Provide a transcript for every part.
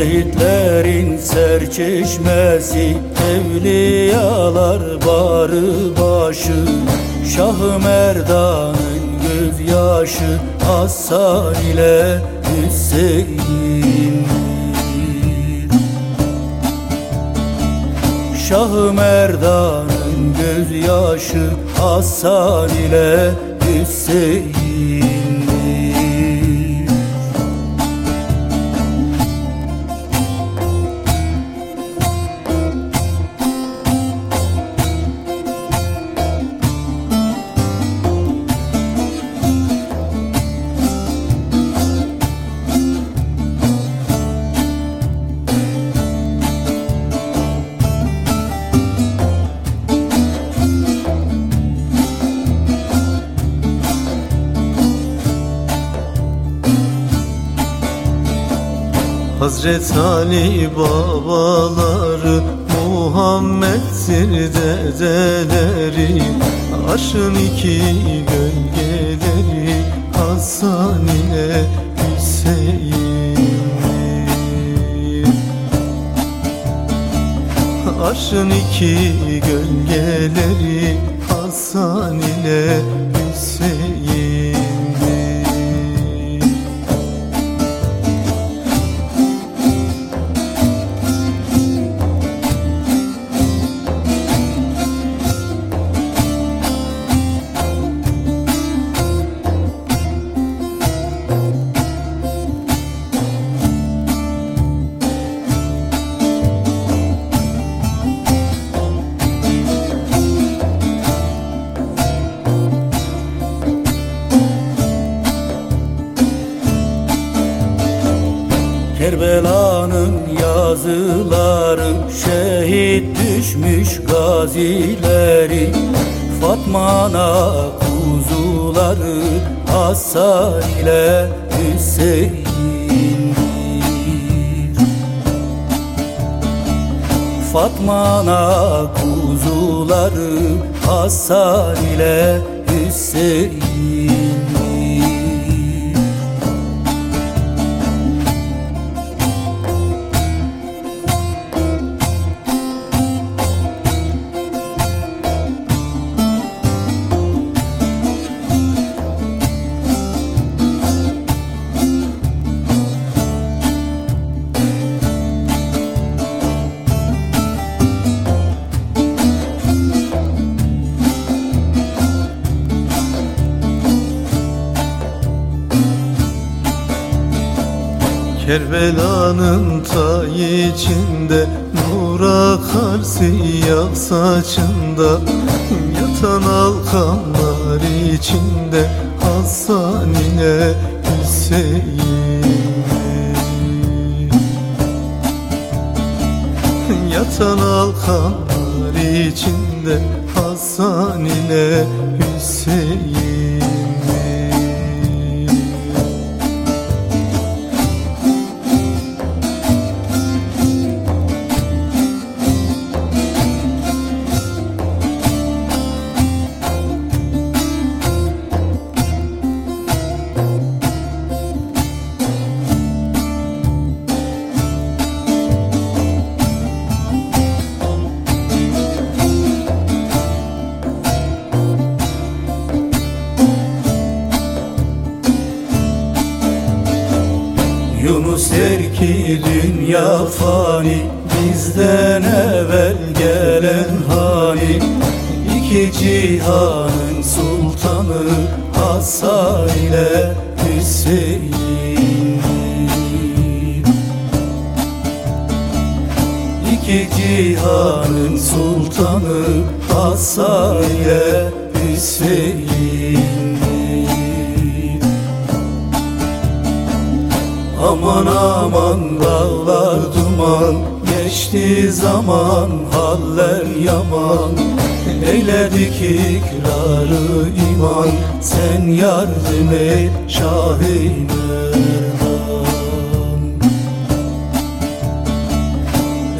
Şehitlerin serçeşmesi Evliyalar barı başı Şah-ı Merdan'ın gözyaşı Hasan ile Hüseyin. Şah-ı Merdan'ın gözyaşı Hasan ile Hüseyin Hazret Ali babaları Muhammed'dir dedeleri Aşın iki gölgeleri Hasan ile Hüseyin Aşın iki gölgeleri Hasan ile Hüseyin Kerbela'nın yazıları Şehit düşmüş gazileri. Fatma'na kuzuları Hasan ile Hüseyin Fatma'na kuzuları Hasan ile Hüseyin Kerbela'nın ta içinde Nur akar siyah saçında. Yatan alkanlar içinde Hasan ile Hüseyin. Yatan alkanlar içinde Hasan ile Hüseyin Der ki dünya fani Bizden evvel gelen hani. İki cihanın sultanı Hasan ile Hüseyin. İki cihanın sultanı Hasan ile Hüseyin Aman aman dağlar duman Geçti zaman haller yaman. Eyledik ikrarı iman Sen yardım et Şah-ı Merdan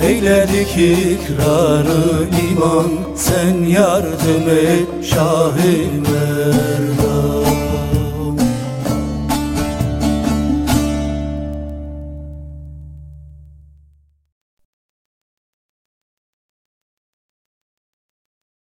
Eyledik ikrarı iman Sen yardım et Şah-ı